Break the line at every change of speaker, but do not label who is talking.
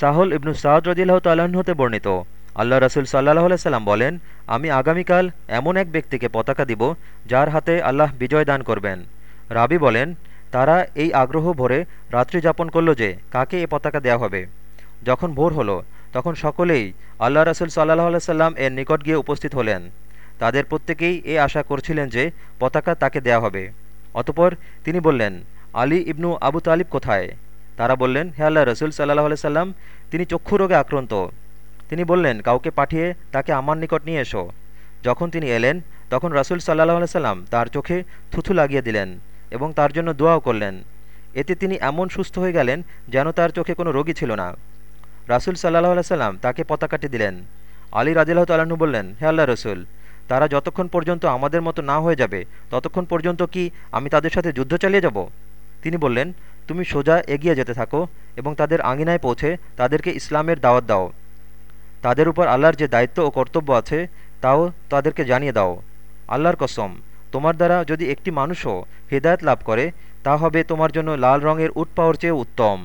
সাহল ইবনু সাদ রদিল্লাহ তাল্লাহ্ন হতে বর্ণিত। আল্লাহ রসুল সাল্লাহ সাল্লাম বলেন, আমি আগামীকাল এমন এক ব্যক্তিকে পতাকা দিব যার হাতে আল্লাহ বিজয় দান করবেন। রাবি বলেন, তারা এই আগ্রহ ভরে রাত্রি যাপন করল যে কাকে এ পতাকা দেয়া হবে? যখন ভোর হলো, তখন সকলেই আল্লাহ রসুল সাল্লাহ সাল্লাম এর নিকট গিয়ে উপস্থিত হলেন। তাদের প্রত্যেকেই এ আশা করছিলেন যে পতাকা তাকে দেয়া হবে। অতপর তিনি বললেন, আলী ইবনু আবু তালিব কোথায়? তারা বললেন, হে আল্লাহ রসুল সাল্লাহ সাল্লাম, তিনি চক্ষু রোগে আক্রান্ত। তিনি বললেন, কাউকে পাঠিয়ে তাকে আমার নিকট নিয়ে এসো। যখন তিনি এলেন, তখন রাসুল সাল্লাহ সাল্লাম তার চোখে থুথু লাগিয়ে দিলেন এবং তার জন্য দোয়াও করলেন। এতে তিনি এমন সুস্থ হয়ে গেলেন যেন তার চোখে কোনো রোগী ছিল না। রাসুল সাল্লাহ সাল্লাম তাকে পতাকাটি দিলেন। আলী রাজিল্লাহ তাল্লাহ্ন বললেন, হে আল্লাহ রসুল, তারা যতক্ষণ পর্যন্ত আমাদের মতো না হয়ে যাবে, ততক্ষণ পর্যন্ত কি আমি তাদের সাথে যুদ্ধ চালিয়ে যাব? তিনি বললেন তুমি সোজা এগিয়ে যেতে থাকো এবং তাদের আঙিনায় পৌঁছে তাদেরকে ইসলামের দাওয়াত দাও। তাদের উপর আল্লাহর যে দায়িত্ব ও কর্তব্য আছে, তাও তাদেরকে জানিয়ে দাও। আল্লাহর কসম, তোমার দ্বারা যদি একটি মানুষও হেদায়ত লাভ করে, তা হবে তোমার জন্য লাল রঙের উট পাওয়ার চেয়ে উত্তম।